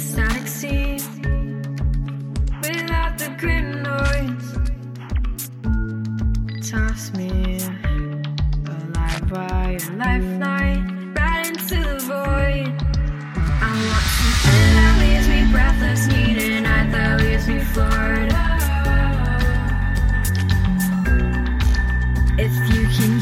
static scene, without the grim noise. Toss me a live wire, lifeline right into the void. I want something that leaves me breathless, need a night that leaves me floored. If you can